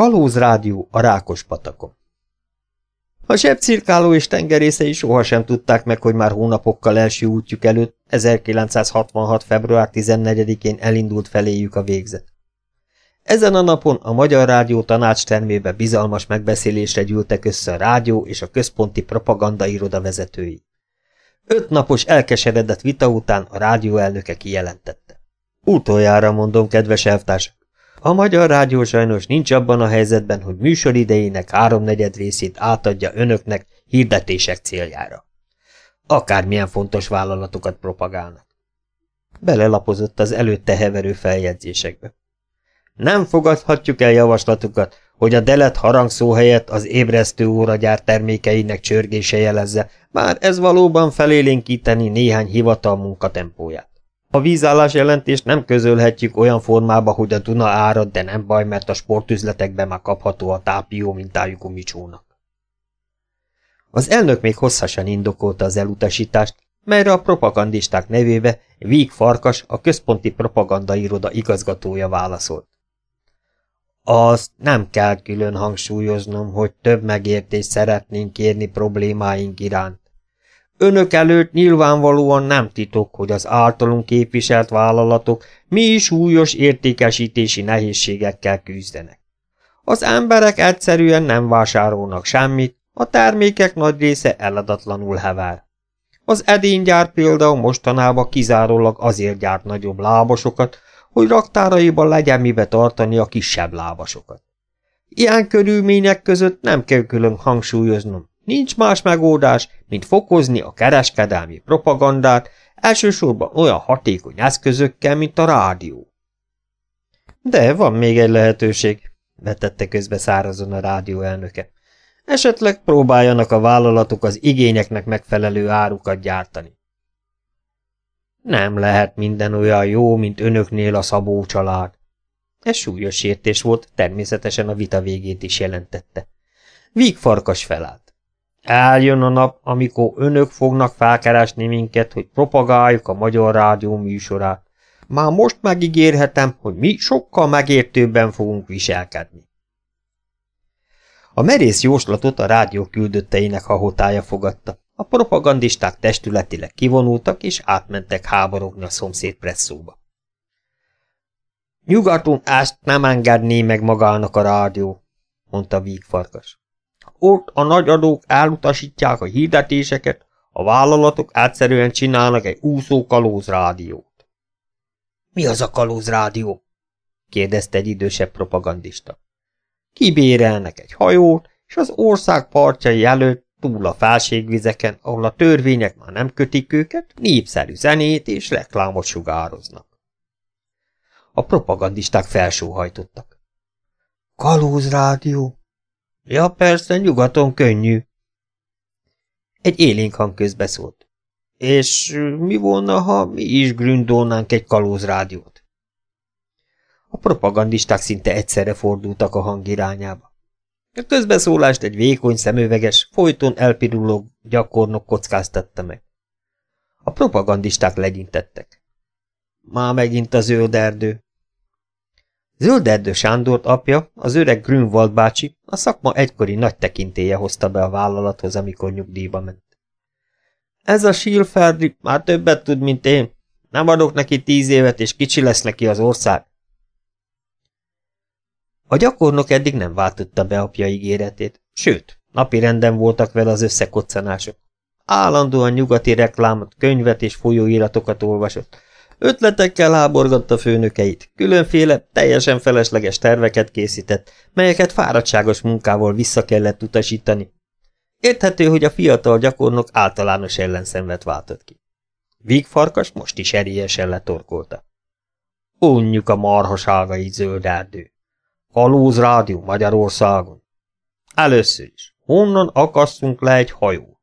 Kalóz rádió a Rákos patakon. A zsebcirkáló és tengerészei sohasem tudták meg, hogy már hónapokkal első útjuk előtt, 1966. február 14-én elindult feléjük a végzet. Ezen a napon a Magyar Rádió tanács termébe bizalmas megbeszélésre gyűltek össze a rádió és a központi propagandairoda vezetői. Öt napos elkeseredett vita után a rádió elnöke kijelentette. Utoljára mondom, kedves elvtársak, a Magyar Rádió sajnos nincs abban a helyzetben, hogy műsoridejének háromnegyed részét átadja önöknek hirdetések céljára. Akármilyen fontos vállalatokat propagálnak. Belelapozott az előtte heverő feljegyzésekbe. Nem fogadhatjuk el javaslatukat, hogy a delet harangszó helyett az ébresztő óragyár termékeinek csörgése jelezze, bár ez valóban felélénkíteni néhány hivatal munkatempóját. A vízállás jelentést nem közölhetjük olyan formába, hogy a Duna árad, de nem baj, mert a sportüzletekben már kapható a tápió mintájú gumicsónak. Az elnök még hosszasan indokolta az elutasítást, melyre a propagandisták nevébe Víg Farkas, a központi propagandairoda igazgatója válaszolt. Azt nem kell külön hangsúlyoznom, hogy több megértést szeretnénk kérni problémáink iránt. Önök előtt nyilvánvalóan nem titok, hogy az általunk képviselt vállalatok mi is súlyos értékesítési nehézségekkel küzdenek. Az emberek egyszerűen nem vásárolnak semmit, a termékek nagy része eladatlanul hever. Az edénygyár például mostanában kizárólag azért gyárt nagyobb lábasokat, hogy raktáraiban legyen mibe tartani a kisebb lábasokat. Ilyen körülmények között nem kell külön hangsúlyoznom, Nincs más megoldás, mint fokozni a kereskedelmi propagandát, elsősorban olyan hatékony eszközökkel, mint a rádió. De van még egy lehetőség, vetette közbe szárazon a rádió elnöke. Esetleg próbáljanak a vállalatok az igényeknek megfelelő árukat gyártani. Nem lehet minden olyan jó, mint önöknél a Szabó család. Ez súlyos sértés volt, természetesen a vita végét is jelentette. Víg farkas felállt. Eljön a nap, amikor önök fognak felkeresni minket, hogy propagáljuk a Magyar Rádió műsorát. Már most megígérhetem, hogy mi sokkal megértőbben fogunk viselkedni. A merész jóslatot a rádió küldötteinek hahotája fogadta. A propagandisták testületileg kivonultak, és átmentek háborogni a szomszéd presszóba. Nyugaton ezt nem engedné meg magának a rádió, mondta Vígfarkas. Ott a nagyadók elutasítják a hirdetéseket, a vállalatok egyszerűen csinálnak egy úszó kalóz rádiót. Mi az a kalóz rádió? kérdezte egy idősebb propagandista. Kibérelnek egy hajót, és az ország partjai előtt, túl a felségvizeken, ahol a törvények már nem kötik őket, népszerű zenét és reklámot sugároznak. A propagandisták felsóhajtottak. Kalóz rádió, Ja, persze, nyugaton könnyű. Egy élénk hang közbeszólt. És mi volna, ha mi is gründolnánk egy kalózrádiót? A propagandisták szinte egyszerre fordultak a hang irányába. A közbeszólást egy vékony szemüveges, folyton elpiruló gyakornok kockáztatta meg. A propagandisták legyintettek. Már megint a zöld erdő, Zölderdő Sándort apja, az öreg Grünwald bácsi, a szakma egykori nagy tekintéje hozta be a vállalathoz, amikor nyugdíjba ment. Ez a Schilferdi már többet tud, mint én. Nem adok neki tíz évet, és kicsi lesz neki az ország. A gyakornok eddig nem váltotta be apja ígéretét, sőt, napi renden voltak vele az összekoccanások. Állandóan nyugati reklámot, könyvet és folyóiratokat olvasott, Ötletekkel háborgatta főnökeit, különféle, teljesen felesleges terveket készített, melyeket fáradtságos munkával vissza kellett utasítani. Érthető, hogy a fiatal gyakornok általános ellenszenvet váltott ki. Vígfarkas most is erélyesen letorkolta. Unjuk a marhaságai zöld erdő. Halóz rádió Magyarországon. Először is, honnan akasszunk le egy hajót?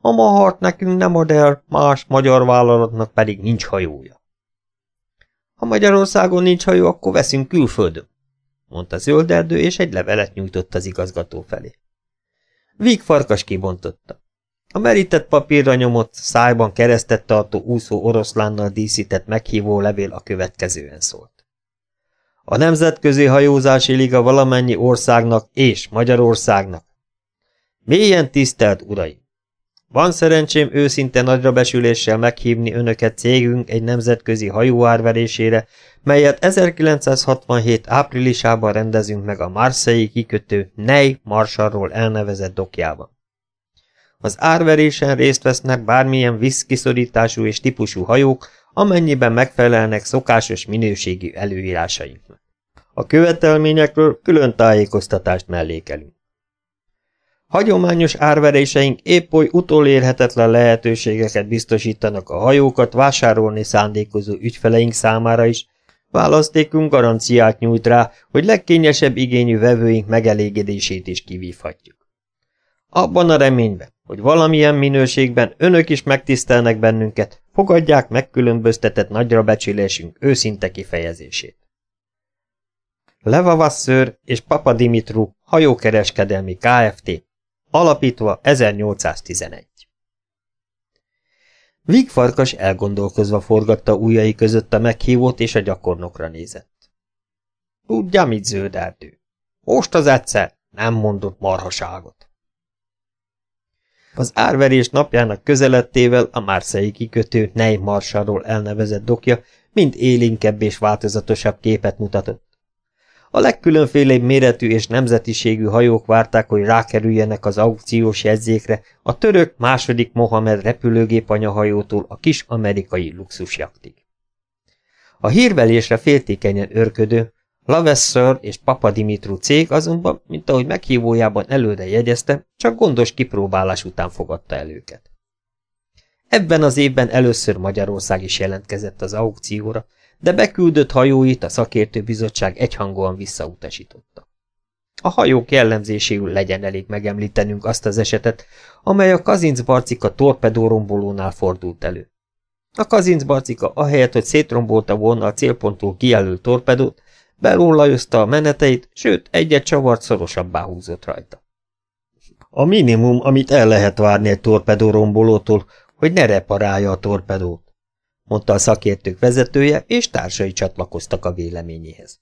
A mahart nekünk nem ad el, más magyar vállalatnak pedig nincs hajója. Ha Magyarországon nincs hajó, akkor veszünk külföldön, mondta Zölderdő, és egy levelet nyújtott az igazgató felé. Víg farkas kibontotta. A merített papírra nyomott, szájban keresztett tartó úszó oroszlánnal díszített meghívó levél a következően szólt. A Nemzetközi Hajózási Liga valamennyi országnak és Magyarországnak. Mélyen tisztelt uraim! Van szerencsém őszinte nagyra besüléssel meghívni önöket cégünk egy nemzetközi hajóárverésére, melyet 1967 áprilisában rendezünk meg a Marseille kikötő Ney Marsalról elnevezett dokjában. Az árverésen részt vesznek bármilyen vízkiszorítású és típusú hajók, amennyiben megfelelnek szokásos minőségi előírásainknak. A követelményekről külön tájékoztatást mellékelünk. Hagyományos árveréseink épp oly utolérhetetlen lehetőségeket biztosítanak a hajókat vásárolni szándékozó ügyfeleink számára is, választékunk garanciát nyújt rá, hogy legkényesebb igényű vevőink megelégedését is kivívhatjuk. Abban a reményben, hogy valamilyen minőségben önök is megtisztelnek bennünket, fogadják megkülönböztetett nagyra becsülésünk őszinte kifejezését. Levavasször és Papa Dimitru hajókereskedelmi Kft. Alapítva 1811 Víg farkas elgondolkozva forgatta ujjai között a meghívót, és a gyakornokra nézett. Tudja, mit zölderdő? Most az egyszer nem mondott marhaságot. Az árverés napjának közelettével a Márszei kikötő Ney Marsáról elnevezett dokja mind élinkebb és változatosabb képet mutatott. A legkülönfélébb méretű és nemzetiségű hajók várták, hogy rákerüljenek az aukciós jegyzékre a török második Mohamed repülőgép anyahajótól a kis amerikai luxusjaktig. A hírvelésre féltékenyen örködő, Lavesseur és Papa Dimitru cég azonban, mint ahogy meghívójában előre jegyezte, csak gondos kipróbálás után fogadta el őket. Ebben az évben először Magyarország is jelentkezett az aukcióra, de beküldött hajóit a szakértőbizottság egyhangúan visszautasította. A hajók jellemzéséül legyen elég megemlítenünk azt az esetet, amely a Kazincbarcika torpedórombolónál fordult elő. A Kazincbarcika ahelyett, hogy szétrombolta volna a célponttól kijelölt torpedót, belólajozta a meneteit, sőt, egyet csavart szorosabbá húzott rajta. A minimum, amit el lehet várni egy torpedórombolótól, hogy ne reparálja a torpedót mondta a szakértők vezetője, és társai csatlakoztak a véleményéhez.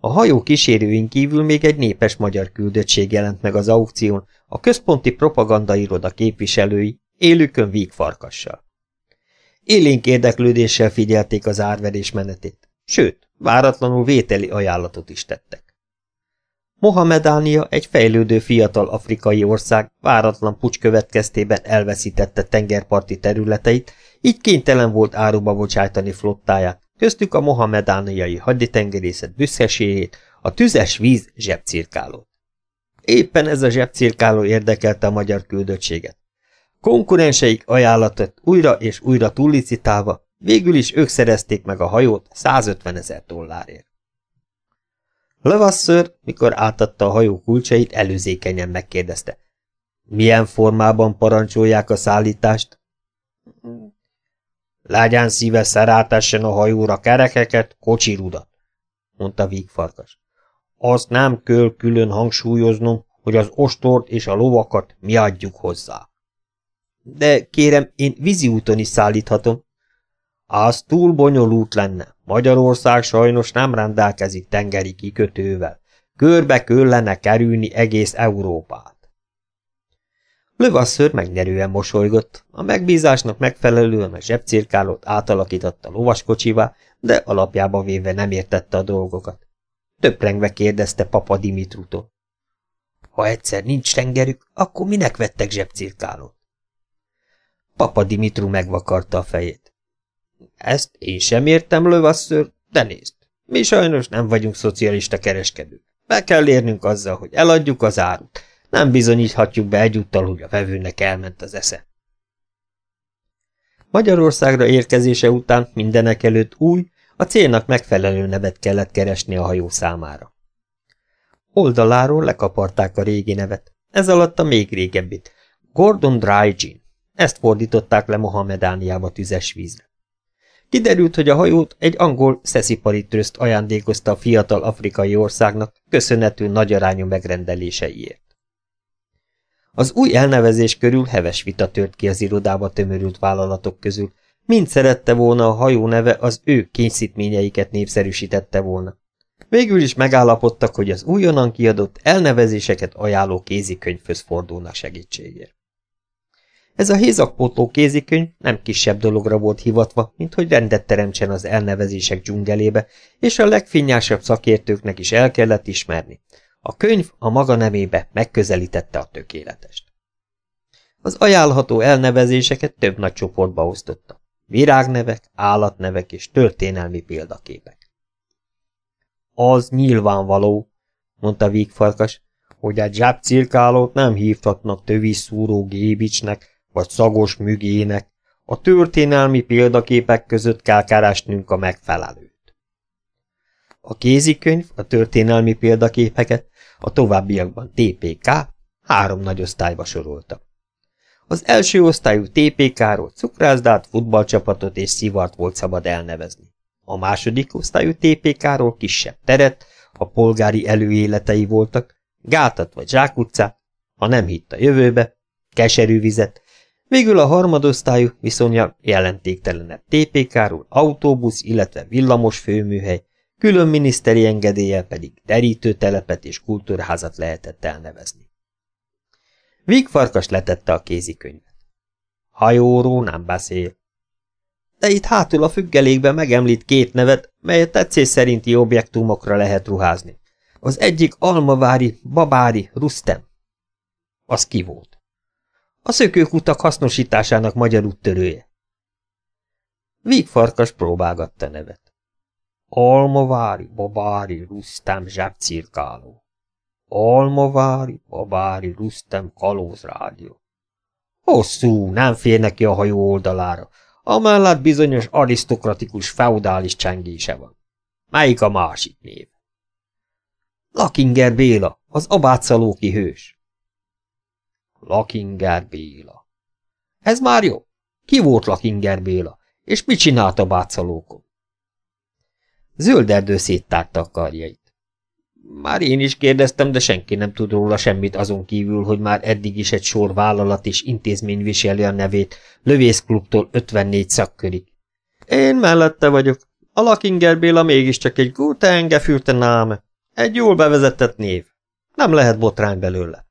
A hajó kísérőink kívül még egy népes magyar küldöttség jelent meg az aukción, a központi propagandairoda képviselői, élükön vígfarkassal. Élénk érdeklődéssel figyelték az árverés menetét, sőt, váratlanul vételi ajánlatot is tettek. Mohamedánia egy fejlődő fiatal afrikai ország váratlan pucs következtében elveszítette tengerparti területeit, így kénytelen volt áruba bocsájtani flottáját, köztük a mohamedániai haditengerészet büszkeségét, a tüzes víz zsebcirkálót. Éppen ez a zsebcirkáló érdekelte a magyar küldöttséget. Konkurenseik ajánlatot újra és újra túllicitálva, végül is ők szerezték meg a hajót 150 ezer dollárért. Levasször, mikor átadta a hajó kulcsait, előzékenyen megkérdezte. Milyen formában parancsolják a szállítást? Lágyán szíve szeráltassen a hajóra kerekeket, kocsirudat, mondta vígfarkas. Azt nem kell külön hangsúlyoznom, hogy az ostort és a lovakat mi adjuk hozzá. De kérem, én vízi úton is szállíthatom. Az túl bonyolult lenne. Magyarország sajnos nem rendelkezik tengeri kikötővel. Körbe kellene kerülni egész Európát. Lövasször megnyerően mosolygott, a megbízásnak megfelelően a zsebcirkálót átalakította lovaskocsivá, de alapjába véve nem értette a dolgokat. Töprengve kérdezte papa Dimitrutól. Ha egyszer nincs tengerük, akkor minek vettek zsebcirkálót? Papa Dimitru megvakarta a fejét. Ezt én sem értem, lövasször, de nézd, mi sajnos nem vagyunk szocialista kereskedők. Be kell érnünk azzal, hogy eladjuk az árut, nem bizonyíthatjuk be egyúttal, hogy a vevőnek elment az esze. Magyarországra érkezése után mindenek előtt új, a célnak megfelelő nevet kellett keresni a hajó számára. Oldaláról lekaparták a régi nevet, ez alatt a még régebbit, Gordon Dry Gin. Ezt fordították le Mohamedániába tüzes vízre. Kiderült, hogy a hajót egy angol szeszipari tröszt ajándékozta a fiatal afrikai országnak, köszönhető nagyarányú megrendeléseiért. Az új elnevezés körül heves vita tört ki az irodába tömörült vállalatok közül. Mind szerette volna a hajó neve az ő kényszítményeiket népszerűsítette volna. Végül is megállapodtak, hogy az újonnan kiadott elnevezéseket ajánló kézikönyvhöz fordulnak segítségért. Ez a hézakpótló kézikönyv nem kisebb dologra volt hivatva, mint hogy rendet teremtsen az elnevezések dzsungelébe, és a legfinnyásabb szakértőknek is el kellett ismerni. A könyv a maga nemébe megközelítette a tökéletest. Az ajánlható elnevezéseket több nagy csoportba osztotta. Virágnevek, állatnevek és történelmi példaképek. Az nyilvánvaló, mondta Vígfarkas, hogy egy zsápcirkálót nem hívhatnak tövisszúró gébicsnek, vagy szagos mügének, a történelmi példaképek között kell keresnünk a megfelelőt. A kézikönyv a történelmi példaképeket a továbbiakban TPK három nagy osztályba sorolta. Az első osztályú TPK-ról cukrászdát, futballcsapatot és szivart volt szabad elnevezni. A második osztályú TPK-ról kisebb teret, a polgári előéletei voltak, gátat vagy zsákutcát, ha nem hitt a jövőbe, keserű vizet, végül a harmadosztályú viszonya jelentéktelenebb TPK-ról autóbusz, illetve villamos főműhely, külön miniszteri engedéllyel pedig terítőtelepet és kultúrházat lehetett elnevezni. Vígfarkas letette a kézikönyvet. Hajóról nem beszél. De itt hátul a függelékben megemlít két nevet, melyet tetszés szerinti objektumokra lehet ruházni. Az egyik almavári, babári, Rustem. Az ki volt? A szökőkutak hasznosításának magyar úttörője. Vígfarkas próbálgatta nevet. Almavári, babári, Rustem, zsápcirkáló. Almavári, Babári, Rustem, Kalózrádió. Hosszú, nem fér neki a hajó oldalára, amellett bizonyos arisztokratikus feudális csengése van. Melyik a másik név? Lakinger Béla, az abátszalóki hős. Lakinger Béla. Ez már jó. Ki volt Lakinger Béla, és mit csinált a bátszalókon? Zöld erdő széttárta a karjait. Már én is kérdeztem, de senki nem tud róla semmit azon kívül, hogy már eddig is egy sor vállalat és intézmény viseli a nevét, lövészklubtól 54 szakkörig. Én mellette vagyok. A Lakinger Béla mégiscsak egy gute engefürte náme. Egy jól bevezetett név. Nem lehet botrány belőle.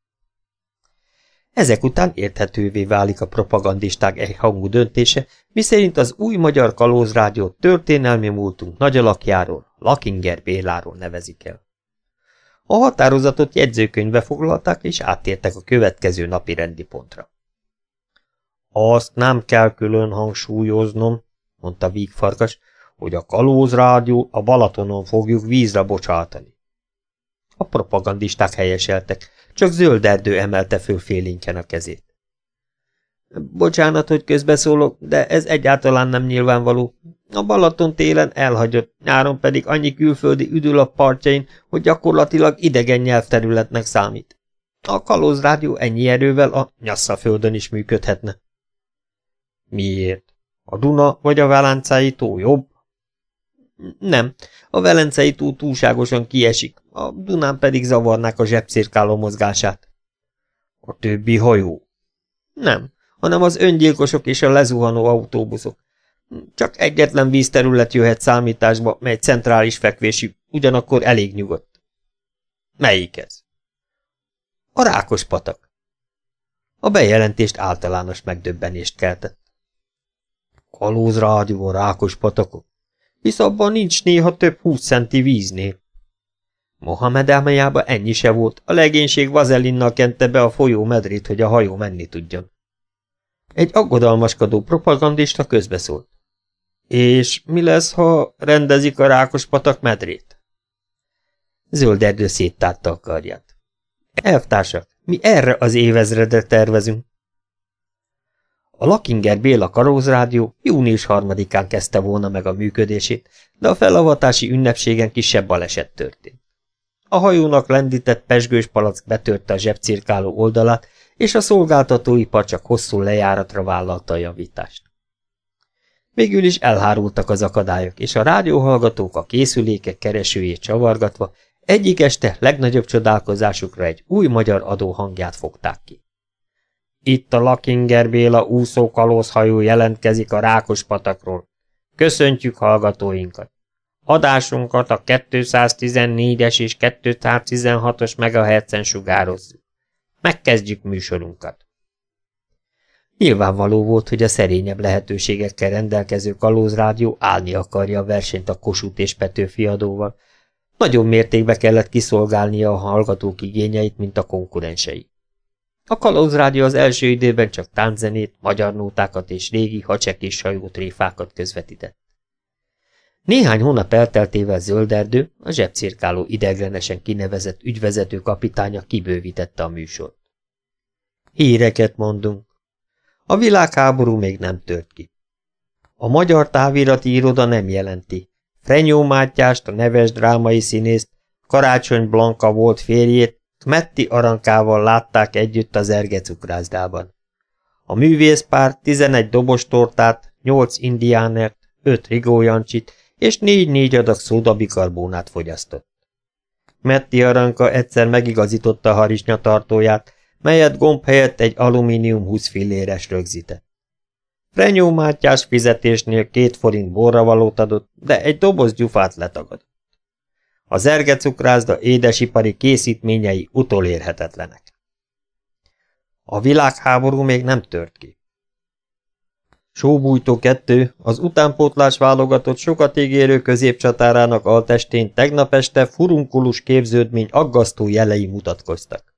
Ezek után érthetővé válik a propagandisták egyhangú döntése, miszerint az új magyar kalózrádió történelmi múltunk nagy alakjáról, Lakinger Béláról nevezik el. A határozatot jegyzőkönyvbe foglalták, és áttértek a következő napi rendi pontra. Azt nem kell külön hangsúlyoznom, mondta Vígfarkas, hogy a kalózrádió a Balatonon fogjuk vízre bocsátani. A propagandisták helyeseltek, csak zöld erdő emelte föl félénken a kezét. Bocsánat, hogy közbeszólok, de ez egyáltalán nem nyilvánvaló. A Balaton télen elhagyott, nyáron pedig annyi külföldi üdül a partjain, hogy gyakorlatilag idegen nyelvterületnek számít. A kalózrádió ennyi erővel a Nyasszaföldön is működhetne. Miért? A Duna vagy a Velencei tó jobb? Nem, a Velencei tó túlságosan kiesik, a Dunán pedig zavarnák a zsebszirkáló mozgását. A többi hajó? Nem, hanem az öngyilkosok és a lezuhanó autóbuszok. Csak egyetlen vízterület jöhet számításba, mely centrális fekvésű, ugyanakkor elég nyugodt. Melyik ez? A rákos patak. A bejelentést általános megdöbbenést keltett. Kalóz rádió rákos patakok, hisz abban nincs néha több húsz centi víznél. Mohamed elmejába ennyi se volt, a legénység vazelinnal kente be a folyó medrét, hogy a hajó menni tudjon. Egy aggodalmaskodó propagandista közbeszólt. És mi lesz, ha rendezik a rákos patak medrét? Zöld erdő széttárta a karját. Elvtársak, mi erre az évezredre tervezünk. A Lakinger Béla Karózrádió június harmadikán kezdte volna meg a működését, de a felavatási ünnepségen kisebb baleset történt. A hajónak lendített pesgős palack betörte a zsebcirkáló oldalát, és a szolgáltatóipar csak hosszú lejáratra vállalta a javítást. Végül is elhárultak az akadályok, és a rádióhallgatók a készülékek keresőjét csavargatva egyik este legnagyobb csodálkozásukra egy új magyar adó hangját fogták ki. Itt a Lakinger Béla úszókalózhajó jelentkezik a Rákos patakról. Köszöntjük hallgatóinkat! Adásunkat a 214-es és 216-os megahertzen sugározzuk. Megkezdjük műsorunkat. Nyilvánvaló volt, hogy a szerényebb lehetőségekkel rendelkező kalózrádió állni akarja a versenyt a Kossuth és Petőfi adóval. Nagyon mértékbe kellett kiszolgálnia a hallgatók igényeit, mint a konkurensei. A kalózrádió az első időben csak tánczenét, magyar nótákat és régi hacsek és tréfákat közvetített. Néhány hónap elteltével Zölderdő, a zsebcirkáló ideglenesen kinevezett ügyvezető kapitánya kibővítette a műsort. Híreket mondunk. A világháború még nem tört ki. A magyar távirati iroda nem jelenti. Frenyó Mátyást, a neves drámai színészt, Karácsony Blanka volt férjét, Metti Arankával látták együtt az ergecukrázdában. A művészpár 11 dobostortát, 8 indiánert, 5 rigójancsit és 4-4 adag szódabikarbónát fogyasztott. Metti Aranka egyszer megigazította a harisnya tartóját, melyet gomb helyett egy alumínium 20 filléres rögzített. Frenyó Mátyás fizetésnél két forint borravalót adott, de egy doboz gyufát letagadott. A zergecukrászda édesipari készítményei utolérhetetlenek. A világháború még nem tört ki. Sóbújtó kettő, az utánpótlás válogatott sokat ígérő középcsatárának altestén tegnap este furunkulus képződmény aggasztó jelei mutatkoztak.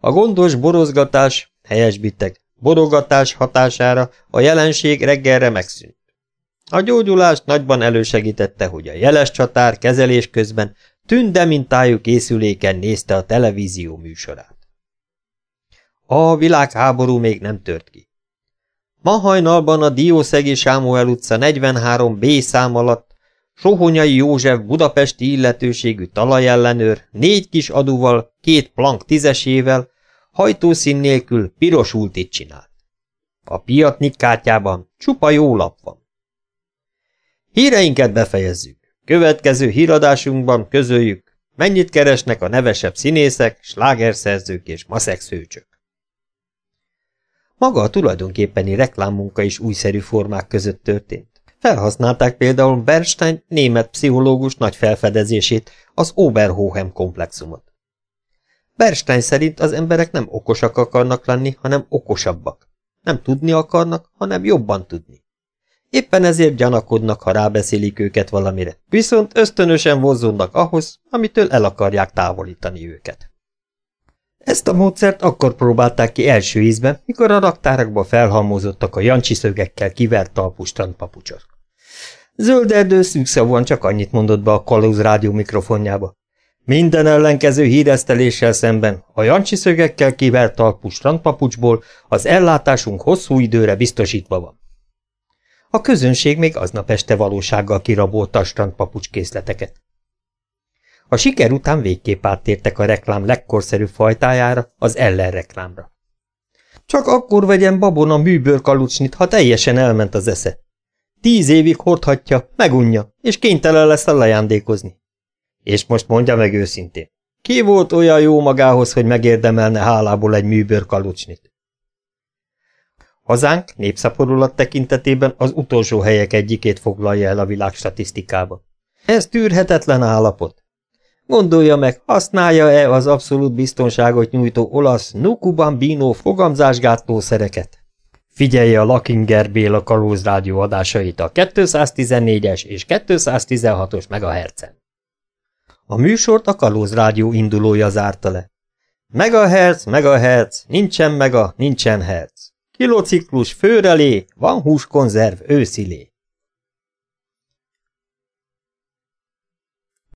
A gondos borozgatás, helyesbitek, borogatás hatására a jelenség reggelre megszűnt. A gyógyulást nagyban elősegítette, hogy a jeles csatár kezelés közben tündemintájú készüléken nézte a televízió műsorát. A világháború még nem tört ki. Ma hajnalban a Diószegi Sámuel utca 43 B szám alatt Sohonyai József budapesti illetőségű talajellenőr négy kis adóval, két plank tízesével, hajtószín nélkül piros ultit csinált. A piatnik kártyában csupa jó lap van. Híreinket befejezzük. Következő híradásunkban közöljük, mennyit keresnek a nevesebb színészek, slágerszerzők és maszexhőcsök. Maga a tulajdonképpeni reklámmunka is újszerű formák között történt. Felhasználták például Bernstein német pszichológus nagy felfedezését, az Oberhohem komplexumot. Bernstein szerint az emberek nem okosak akarnak lenni, hanem okosabbak. Nem tudni akarnak, hanem jobban tudni. Éppen ezért gyanakodnak, ha rábeszélik őket valamire, viszont ösztönösen vozzódnak ahhoz, amitől el akarják távolítani őket. Ezt a módszert akkor próbálták ki első ízben, mikor a raktárakba felhalmozottak a jancsi szögekkel kivert talpú strandpapucsok. Zöld erdő szűkszavúan csak annyit mondott be a Kalóz rádió mikrofonjába. Minden ellenkező híreszteléssel szemben a jancsi szögekkel kivert talpú strandpapucsból az ellátásunk hosszú időre biztosítva van. A közönség még aznap este valósággal kirabolta a strandpapucs készleteket. A siker után végképp áttértek a reklám legkorszerűbb fajtájára, az ellenreklámra. Csak akkor vegyen babon a műbőr kalucsnit, ha teljesen elment az esze. Tíz évig hordhatja, megunja, és kénytelen lesz lejándékozni. És most mondja meg őszintén, ki volt olyan jó magához, hogy megérdemelne hálából egy műbőr kalucsnit? Hazánk népszaporulat tekintetében az utolsó helyek egyikét foglalja el a világ statisztikába. Ez tűrhetetlen állapot. Gondolja meg, használja-e az abszolút biztonságot nyújtó olasz Nuku fogamzásgátló szereket? Figyelje a Lakinger Béla Kalóz rádió adásait a 214-es és 216-os megahertzen. A műsort a Kalóz rádió indulója zárta le. Megahertz, megahertz, nincsen mega, nincsen hertz. Kilociklus főrelé, van húskonzerv őszilé.